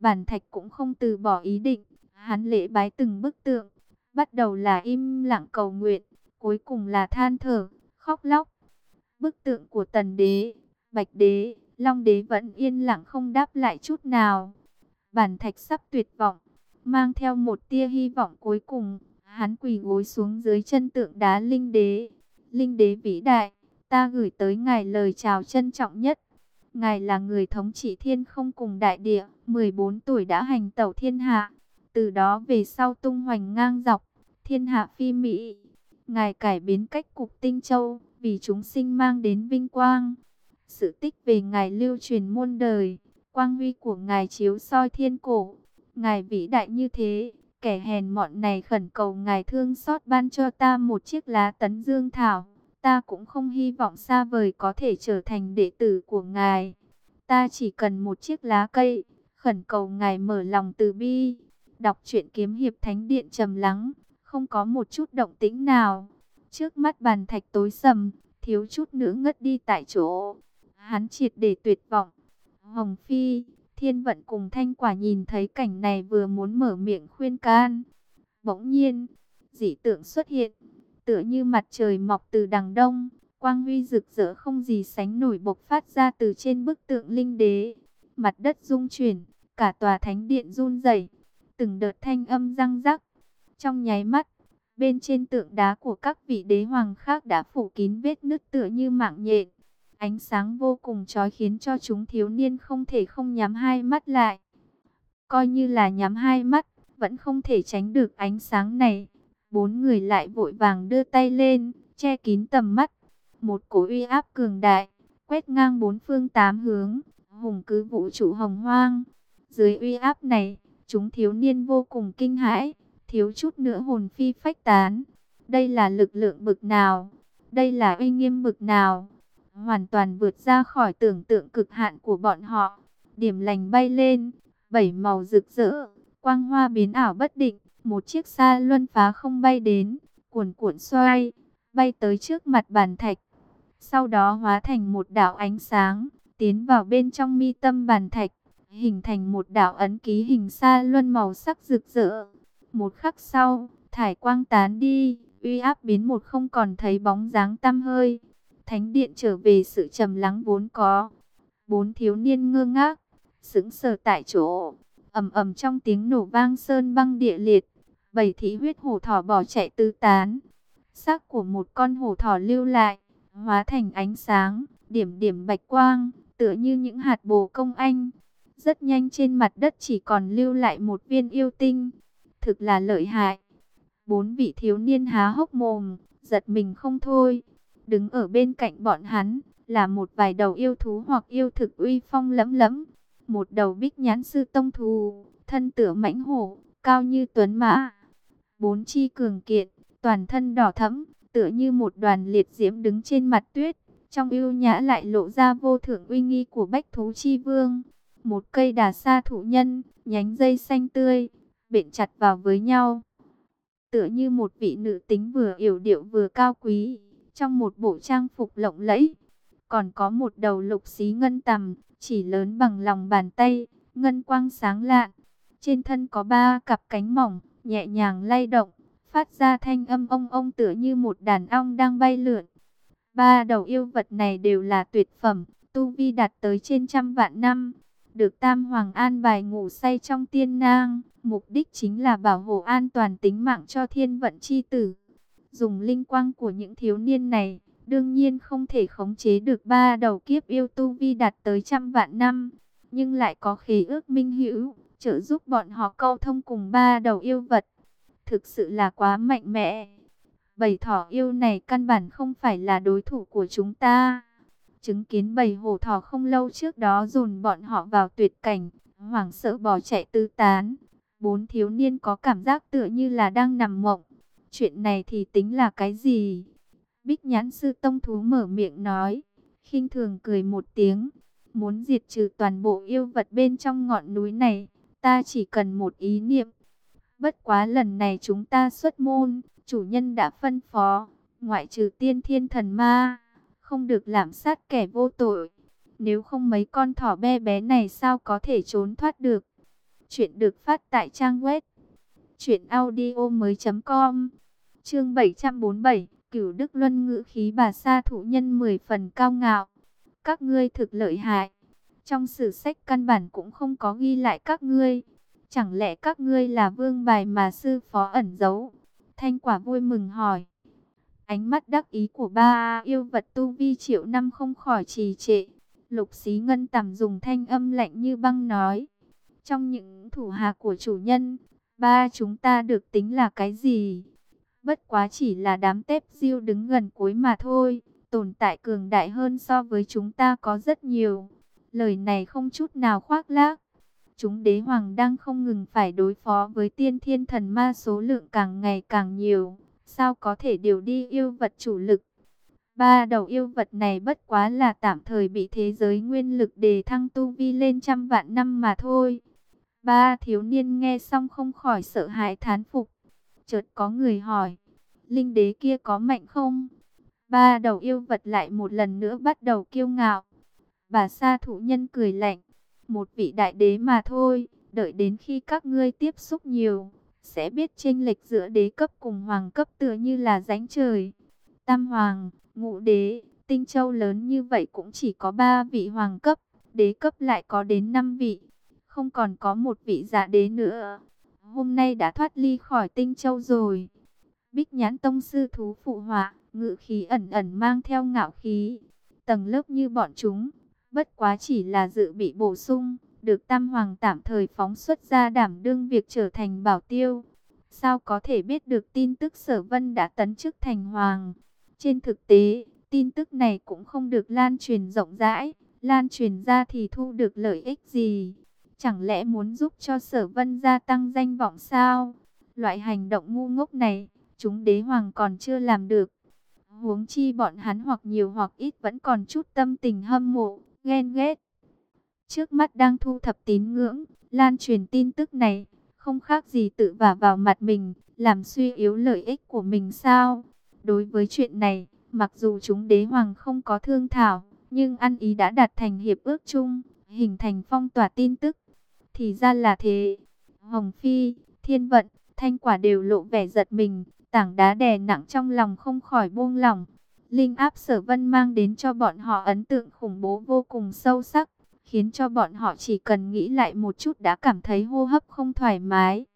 Bản thạch cũng không từ bỏ ý định. Hắn lễ bái từng bức tượng. Bắt đầu là im lặng cầu nguyện. Cuối cùng là than thở, khóc lóc. Bức tượng của tần đế, bạch đế, long đế vẫn yên lặng không đáp lại chút nào. Bản thạch sắp tuyệt vọng, mang theo một tia hy vọng cuối cùng, Hắn quỳ gối xuống dưới chân tượng đá linh đế. Linh đế vĩ đại, ta gửi tới ngài lời chào trân trọng nhất. Ngài là người thống trị thiên không cùng đại địa, 14 tuổi đã hành tẩu thiên hạ. Từ đó về sau tung hoành ngang dọc, thiên hạ phi mỹ. Ngài cải biến cách cục tinh châu, vì chúng sinh mang đến vinh quang. Sự tích về ngài lưu truyền muôn đời, quang huy của ngài chiếu soi thiên cổ. Ngài vĩ đại như thế, Kẻ hèn mọn này khẩn cầu ngài thương xót ban cho ta một chiếc lá tấn dương thảo. Ta cũng không hy vọng xa vời có thể trở thành đệ tử của ngài. Ta chỉ cần một chiếc lá cây, khẩn cầu ngài mở lòng từ bi. Đọc truyện kiếm hiệp thánh điện trầm lắng, không có một chút động tĩnh nào. Trước mắt bàn thạch tối sầm, thiếu chút nữa ngất đi tại chỗ. Hắn triệt để tuyệt vọng. Hồng Phi, Thiên vận cùng thanh quả nhìn thấy cảnh này vừa muốn mở miệng khuyên can. Bỗng nhiên, dị tượng xuất hiện, tựa như mặt trời mọc từ đằng đông, Quang huy rực rỡ không gì sánh nổi bộc phát ra từ trên bức tượng linh đế. Mặt đất rung chuyển, cả tòa thánh điện run rẩy, từng đợt thanh âm răng rắc. Trong nháy mắt, bên trên tượng đá của các vị đế hoàng khác đã phủ kín vết nứt tựa như mạng nhện. Ánh sáng vô cùng chói khiến cho chúng thiếu niên không thể không nhắm hai mắt lại. Coi như là nhắm hai mắt, vẫn không thể tránh được ánh sáng này. Bốn người lại vội vàng đưa tay lên, che kín tầm mắt. Một cổ uy áp cường đại, quét ngang bốn phương tám hướng, hùng cứ vũ trụ hồng hoang. Dưới uy áp này, chúng thiếu niên vô cùng kinh hãi, thiếu chút nữa hồn phi phách tán. Đây là lực lượng bực nào? Đây là uy nghiêm bực nào? Hoàn toàn vượt ra khỏi tưởng tượng cực hạn của bọn họ. Điểm lành bay lên, bảy màu rực rỡ, quang hoa biến ảo bất định. Một chiếc xa luân phá không bay đến, cuộn cuộn xoay, bay tới trước mặt bàn thạch. Sau đó hóa thành một đạo ánh sáng, tiến vào bên trong mi tâm bàn thạch, hình thành một đạo ấn ký hình xa luân màu sắc rực rỡ. Một khắc sau, thải quang tán đi, uy áp biến một không còn thấy bóng dáng tăm hơi. Thánh điện trở về sự trầm lắng vốn có. Bốn thiếu niên ngơ ngác, sững sờ tại chỗ, ầm ầm trong tiếng nổ vang sơn băng địa liệt. Bảy thí huyết hổ thỏ bỏ chạy tứ tán. Xác của một con hổ thỏ lưu lại, hóa thành ánh sáng, điểm điểm bạch quang, tựa như những hạt bồ công anh. Rất nhanh trên mặt đất chỉ còn lưu lại một viên yêu tinh. Thực là lợi hại. Bốn vị thiếu niên há hốc mồm, giật mình không thôi. Đứng ở bên cạnh bọn hắn, là một vài đầu yêu thú hoặc yêu thực uy phong lẫm lẫm. Một đầu bích nhãn sư tông thù, thân tựa mãnh hổ, cao như tuấn mã. Bốn chi cường kiện, toàn thân đỏ thẫm, tựa như một đoàn liệt diễm đứng trên mặt tuyết. Trong ưu nhã lại lộ ra vô thượng uy nghi của bách thú chi vương. Một cây đà sa thụ nhân, nhánh dây xanh tươi, bện chặt vào với nhau. Tựa như một vị nữ tính vừa yểu điệu vừa cao quý, trong một bộ trang phục lộng lẫy. Còn có một đầu lục xí ngân tầm, chỉ lớn bằng lòng bàn tay, ngân quang sáng lạ Trên thân có ba cặp cánh mỏng, nhẹ nhàng lay động, phát ra thanh âm ông ông tựa như một đàn ong đang bay lượn. Ba đầu yêu vật này đều là tuyệt phẩm, tu vi đạt tới trên trăm vạn năm. Được Tam Hoàng an bài ngủ say trong tiên nang, mục đích chính là bảo hộ an toàn tính mạng cho thiên vận chi tử. Dùng linh quang của những thiếu niên này, đương nhiên không thể khống chế được ba đầu kiếp yêu tu vi đạt tới trăm vạn năm, nhưng lại có khí ước minh hữu, trợ giúp bọn họ câu thông cùng ba đầu yêu vật. Thực sự là quá mạnh mẽ. Bầy thỏ yêu này căn bản không phải là đối thủ của chúng ta. Chứng kiến bầy hổ thỏ không lâu trước đó dồn bọn họ vào tuyệt cảnh, hoảng sợ bỏ chạy tư tán. Bốn thiếu niên có cảm giác tựa như là đang nằm mộng. Chuyện này thì tính là cái gì? Bích nhãn sư tông thú mở miệng nói, khinh thường cười một tiếng. Muốn diệt trừ toàn bộ yêu vật bên trong ngọn núi này, ta chỉ cần một ý niệm. Bất quá lần này chúng ta xuất môn, chủ nhân đã phân phó, ngoại trừ tiên thiên thần ma, không được làm sát kẻ vô tội. Nếu không mấy con thỏ bé bé này sao có thể trốn thoát được. Chuyện được phát tại trang web truyệnaudiomoi.com. Chương 747, Cửu Đức Luân ngữ khí bà sa thủ nhân 10 phần cao ngạo. Các ngươi thực lợi hại. Trong sử sách căn bản cũng không có ghi lại các ngươi. Chẳng lẽ các ngươi là vương bài mà sư phó ẩn giấu? Thanh quả vui mừng hỏi. Ánh mắt đắc ý của ba yêu vật tu vi triệu năm không khỏi trì trệ. Lục xí ngân tầm dùng thanh âm lạnh như băng nói. Trong những thủ hạ của chủ nhân, ba chúng ta được tính là cái gì? Bất quá chỉ là đám tép diêu đứng gần cuối mà thôi. Tồn tại cường đại hơn so với chúng ta có rất nhiều. Lời này không chút nào khoác lác. Chúng đế hoàng đang không ngừng phải đối phó với tiên thiên thần ma số lượng càng ngày càng nhiều. Sao có thể điều đi yêu vật chủ lực? Ba đầu yêu vật này bất quá là tạm thời bị thế giới nguyên lực đề thăng tu vi lên trăm vạn năm mà thôi. Ba thiếu niên nghe xong không khỏi sợ hãi thán phục. Chợt có người hỏi, linh đế kia có mạnh không? Ba đầu yêu vật lại một lần nữa bắt đầu kiêu ngạo. Bà sa thủ nhân cười lạnh, một vị đại đế mà thôi, đợi đến khi các ngươi tiếp xúc nhiều, sẽ biết chênh lệch giữa đế cấp cùng hoàng cấp tựa như là ránh trời. Tam hoàng, ngũ đế, Tinh Châu lớn như vậy cũng chỉ có 3 vị hoàng cấp, đế cấp lại có đến 5 vị, không còn có một vị giả đế nữa. Hôm nay đã thoát ly khỏi Tinh Châu rồi. Bích nhãn tông sư thú phụ họa, ngự khí ẩn ẩn mang theo ngạo khí. Tầng lớp như bọn chúng, bất quá chỉ là dự bị bổ sung, được Tam Hoàng tạm thời phóng xuất ra đảm đương việc trở thành bảo tiêu. Sao có thể biết được tin tức sở vân đã tấn chức thành hoàng? Trên thực tế, tin tức này cũng không được lan truyền rộng rãi, lan truyền ra thì thu được lợi ích gì? Chẳng lẽ muốn giúp cho sở vân gia tăng danh vọng sao? Loại hành động ngu ngốc này, chúng đế hoàng còn chưa làm được. Huống chi bọn hắn hoặc nhiều hoặc ít vẫn còn chút tâm tình hâm mộ, ghen ghét. Trước mắt đang thu thập tín ngưỡng, lan truyền tin tức này, không khác gì tự vả vào mặt mình, làm suy yếu lợi ích của mình sao? Đối với chuyện này, mặc dù chúng đế hoàng không có thương thảo, nhưng ăn ý đã đạt thành hiệp ước chung, hình thành phong tỏa tin tức. Thì ra là thế. Hồng Phi, Thiên Vận, Thanh Quả đều lộ vẻ giật mình, tảng đá đè nặng trong lòng không khỏi buông lỏng. Linh áp sở vân mang đến cho bọn họ ấn tượng khủng bố vô cùng sâu sắc, khiến cho bọn họ chỉ cần nghĩ lại một chút đã cảm thấy hô hấp không thoải mái.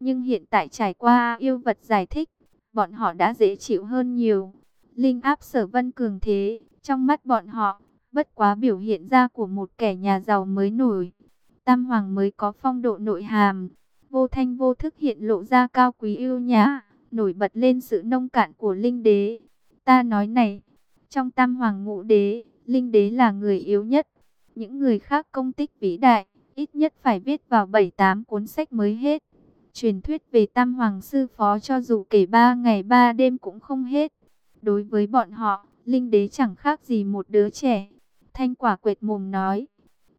Nhưng hiện tại trải qua yêu vật giải thích, bọn họ đã dễ chịu hơn nhiều. Linh áp sở vân cường thế, trong mắt bọn họ, bất quá biểu hiện ra của một kẻ nhà giàu mới nổi. Tam Hoàng mới có phong độ nội hàm, vô thanh vô thức hiện lộ ra cao quý yêu nhã, nổi bật lên sự nông cạn của Linh Đế. Ta nói này, trong Tam Hoàng ngũ Đế, Linh Đế là người yếu nhất. Những người khác công tích vĩ đại, ít nhất phải viết vào 7-8 cuốn sách mới hết. Truyền thuyết về Tam Hoàng Sư Phó cho dù kể 3 ngày 3 đêm cũng không hết. Đối với bọn họ, Linh Đế chẳng khác gì một đứa trẻ. Thanh quả quệt mồm nói.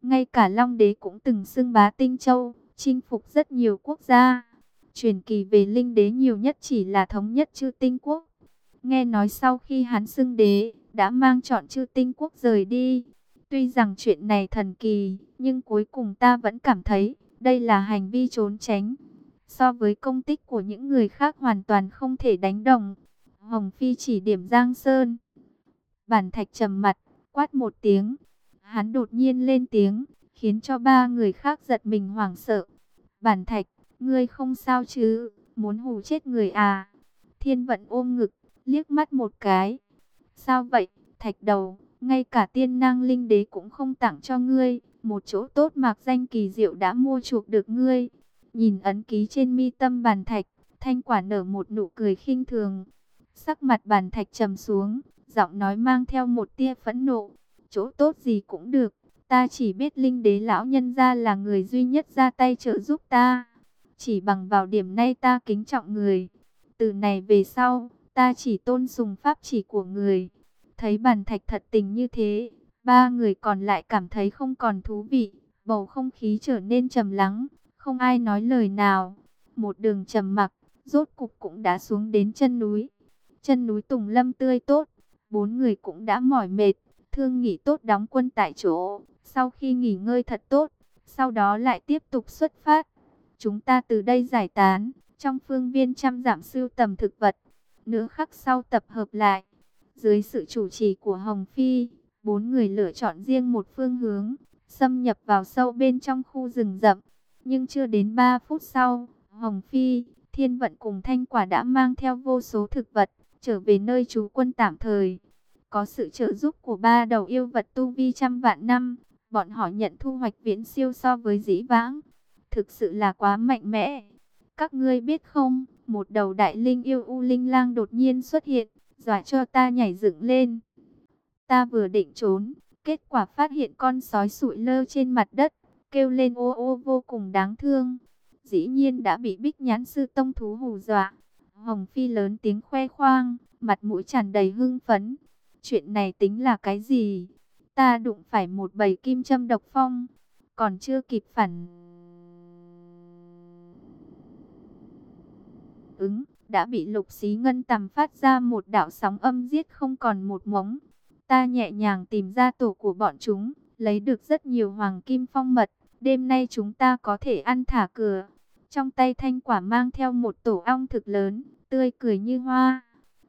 Ngay cả Long Đế cũng từng xưng bá Tinh Châu, chinh phục rất nhiều quốc gia. Truyền kỳ về Linh Đế nhiều nhất chỉ là thống nhất chư tinh quốc. Nghe nói sau khi hắn xưng đế, đã mang chọn chư tinh quốc rời đi. Tuy rằng chuyện này thần kỳ, nhưng cuối cùng ta vẫn cảm thấy đây là hành vi trốn tránh. So với công tích của những người khác hoàn toàn không thể đánh đồng. Hồng Phi chỉ điểm Giang Sơn. Bản thạch trầm mặt, quát một tiếng. Hắn đột nhiên lên tiếng, khiến cho ba người khác giật mình hoảng sợ. Bản thạch, ngươi không sao chứ, muốn hù chết người à? Thiên vận ôm ngực, liếc mắt một cái. Sao vậy, thạch đầu, ngay cả tiên năng linh đế cũng không tặng cho ngươi. Một chỗ tốt mạc danh kỳ diệu đã mua chuộc được ngươi. Nhìn ấn ký trên mi tâm bàn thạch, thanh quả nở một nụ cười khinh thường. Sắc mặt bàn thạch trầm xuống, giọng nói mang theo một tia phẫn nộ. Chỗ tốt gì cũng được, ta chỉ biết linh đế lão nhân ra là người duy nhất ra tay trợ giúp ta. Chỉ bằng vào điểm này ta kính trọng người. Từ này về sau, ta chỉ tôn sùng pháp chỉ của người. Thấy bàn thạch thật tình như thế, ba người còn lại cảm thấy không còn thú vị. Bầu không khí trở nên trầm lắng, không ai nói lời nào. Một đường trầm mặc, rốt cục cũng đã xuống đến chân núi. Chân núi Tùng Lâm tươi tốt, bốn người cũng đã mỏi mệt, thương nghỉ tốt đóng quân tại chỗ. Sau khi nghỉ ngơi thật tốt, sau đó lại tiếp tục xuất phát. Chúng ta từ đây giải tán, trong phương viên trăm giảm sưu tầm thực vật. Nửa khắc sau tập hợp lại, dưới sự chủ trì của Hồng Phi, bốn người lựa chọn riêng một phương hướng, xâm nhập vào sâu bên trong khu rừng rậm. Nhưng chưa đến 3 phút sau, Hồng Phi, Thiên Vận cùng Thanh Quả đã mang theo vô số thực vật, trở về nơi trú quân tạm thời. Có sự trợ giúp của ba đầu yêu vật tu vi trăm vạn năm, bọn họ nhận thu hoạch viễn siêu so với dĩ vãng. Thực sự là quá mạnh mẽ. Các ngươi biết không, một đầu đại linh yêu u linh lang đột nhiên xuất hiện, dọa cho ta nhảy dựng lên. Ta vừa định trốn, kết quả phát hiện con sói sụi lơ trên mặt đất, kêu lên ô ô vô cùng đáng thương. Dĩ nhiên đã bị bích nhãn sư tông thú hù dọa. Hồng Phi lớn tiếng khoe khoang, mặt mũi tràn đầy hưng phấn. Chuyện này tính là cái gì? Ta đụng phải một bầy kim châm độc phong, còn chưa kịp phản ứng, đã bị lục xí ngân tầm phát ra một đạo sóng âm giết không còn một mống. Ta nhẹ nhàng tìm ra tổ của bọn chúng, lấy được rất nhiều hoàng kim phong mật, đêm nay chúng ta có thể ăn thả cửa. Trong tay thanh quả mang theo một tổ ong thực lớn, tươi cười như hoa.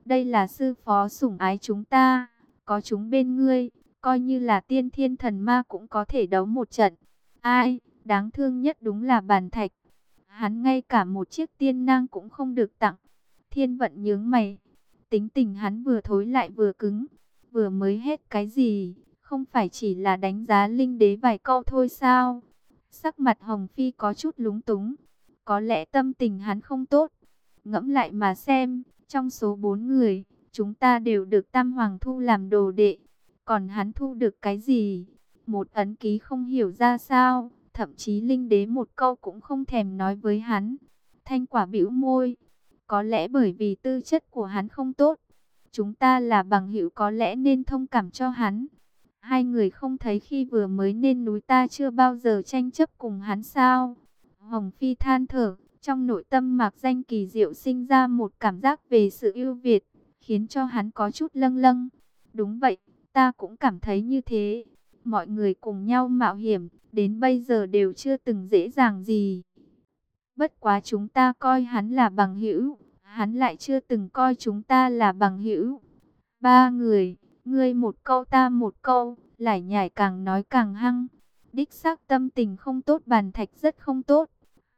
Đây là sư phó sủng ái chúng ta, có chúng bên ngươi, coi như là tiên thiên thần ma cũng có thể đấu một trận. Ai, đáng thương nhất đúng là bàn thạch. Hắn ngay cả một chiếc tiên nang cũng không được tặng. Thiên vận nhướng mày. Tính tình hắn vừa thối lại vừa cứng. Vừa mới hết cái gì, không phải chỉ là đánh giá linh đế vài câu thôi sao? Sắc mặt Hồng Phi có chút lúng túng. Có lẽ tâm tình hắn không tốt. Ngẫm lại mà xem, trong số bốn người, chúng ta đều được Tam Hoàng thu làm đồ đệ. Còn hắn thu được cái gì? Một ấn ký không hiểu ra sao, thậm chí linh đế một câu cũng không thèm nói với hắn. Thanh quả bĩu môi, có lẽ bởi vì tư chất của hắn không tốt. Chúng ta là bằng hữu có lẽ nên thông cảm cho hắn. Hai người không thấy khi vừa mới nên núi ta chưa bao giờ tranh chấp cùng hắn sao. Hồng Phi than thở, trong nội tâm mạc danh kỳ diệu sinh ra một cảm giác về sự ưu việt, khiến cho hắn có chút lâng lâng. Đúng vậy, ta cũng cảm thấy như thế. Mọi người cùng nhau mạo hiểm, đến bây giờ đều chưa từng dễ dàng gì. Bất quá chúng ta coi hắn là bằng hữu, hắn lại chưa từng coi chúng ta là bằng hữu. Ba người, ngươi một câu ta một câu, lại nhảy càng nói càng hăng. Đích xác tâm tình không tốt bàn thạch rất không tốt.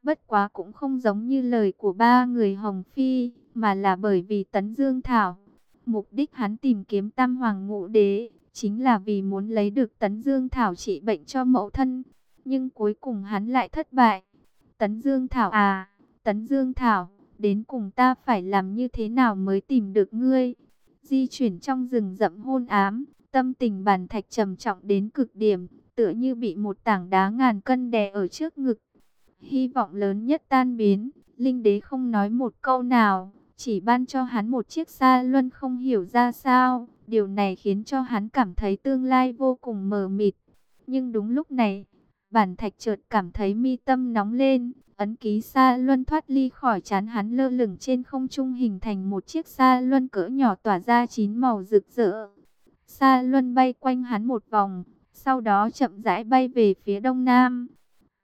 Bất quá cũng không giống như lời của ba người Hồng Phi, mà là bởi vì Tấn Dương Thảo. Mục đích hắn tìm kiếm tam hoàng ngũ đế, chính là vì muốn lấy được Tấn Dương Thảo trị bệnh cho mẫu thân. Nhưng cuối cùng hắn lại thất bại. Tấn Dương Thảo à, Tấn Dương Thảo, đến cùng ta phải làm như thế nào mới tìm được ngươi? Di chuyển trong rừng rậm hôn ám, tâm tình bàn thạch trầm trọng đến cực điểm, tựa như bị một tảng đá ngàn cân đè ở trước ngực. Hy vọng lớn nhất tan biến, Linh Đế không nói một câu nào, chỉ ban cho hắn một chiếc xa luân không hiểu ra sao. Điều này khiến cho hắn cảm thấy tương lai vô cùng mờ mịt. Nhưng đúng lúc này, bản thạch chợt cảm thấy mi tâm nóng lên. Ấn ký xa luân thoát ly khỏi chán hắn lơ lửng trên không trung hình thành một chiếc xa luân cỡ nhỏ tỏa ra chín màu rực rỡ. Xa luân bay quanh hắn một vòng, sau đó chậm rãi bay về phía đông nam.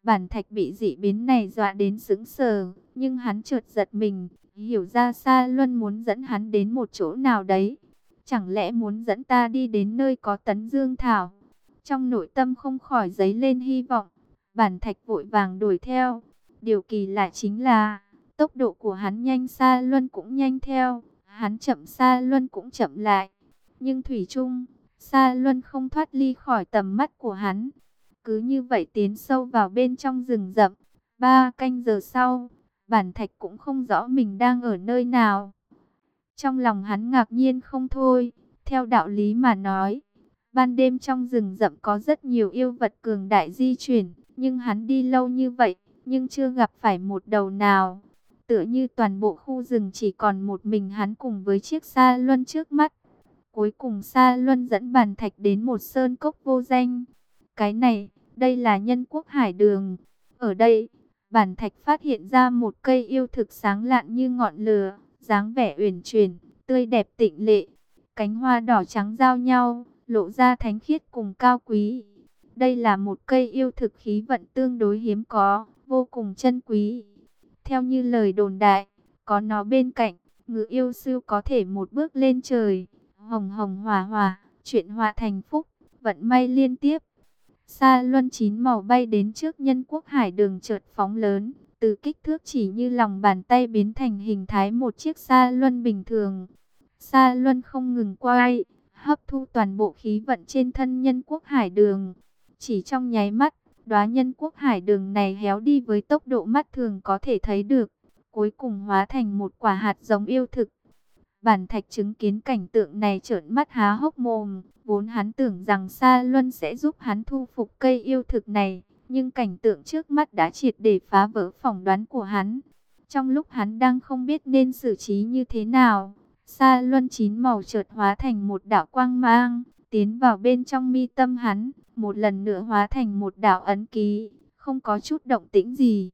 Bản thạch bị dị biến này dọa đến sững sờ, nhưng hắn chợt giật mình, hiểu ra Sa Luân muốn dẫn hắn đến một chỗ nào đấy. Chẳng lẽ muốn dẫn ta đi đến nơi có tấn dương thảo? Trong nội tâm không khỏi dấy lên hy vọng, bản thạch vội vàng đuổi theo. Điều kỳ lạ chính là, tốc độ của hắn nhanh xa Luân cũng nhanh theo, hắn chậm xa Luân cũng chậm lại. Nhưng Thủy Trung, xa Luân không thoát ly khỏi tầm mắt của hắn. Cứ như vậy tiến sâu vào bên trong rừng rậm. Ba canh giờ sau, bản thạch cũng không rõ mình đang ở nơi nào. Trong lòng hắn ngạc nhiên không thôi, theo đạo lý mà nói. Ban đêm trong rừng rậm có rất nhiều yêu vật cường đại di chuyển, nhưng hắn đi lâu như vậy, nhưng chưa gặp phải một đầu nào. Tựa như toàn bộ khu rừng chỉ còn một mình hắn cùng với chiếc xa luân trước mắt. Cuối cùng xa luân dẫn bàn thạch đến một sơn cốc vô danh. Cái này, đây là nhân quốc hải đường. Ở đây, bản thạch phát hiện ra một cây yêu thực sáng lạn như ngọn lửa, dáng vẻ uyển chuyển, tươi đẹp tịnh lệ. Cánh hoa đỏ trắng giao nhau, lộ ra thánh khiết cùng cao quý. Đây là một cây yêu thực khí vận tương đối hiếm có, vô cùng chân quý. Theo như lời đồn đại, có nó bên cạnh, ngự yêu sư có thể một bước lên trời. Hồng hồng hòa hòa, chuyện hòa thành phúc, vận may liên tiếp. Sa luân chín màu bay đến trước nhân quốc hải đường chợt phóng lớn, từ kích thước chỉ như lòng bàn tay biến thành hình thái một chiếc sa luân bình thường. Sa luân không ngừng quay, hấp thu toàn bộ khí vận trên thân nhân quốc hải đường. Chỉ trong nháy mắt, đóa nhân quốc hải đường này héo đi với tốc độ mắt thường có thể thấy được, cuối cùng hóa thành một quả hạt giống yêu thực. Bản thạch chứng kiến cảnh tượng này trợn mắt há hốc mồm, vốn hắn tưởng rằng Sa Luân sẽ giúp hắn thu phục cây yêu thực này, nhưng cảnh tượng trước mắt đã triệt để phá vỡ phỏng đoán của hắn. Trong lúc hắn đang không biết nên xử trí như thế nào, Sa Luân chín màu chợt hóa thành một đạo quang mang, tiến vào bên trong mi tâm hắn, một lần nữa hóa thành một đạo ấn ký, không có chút động tĩnh gì.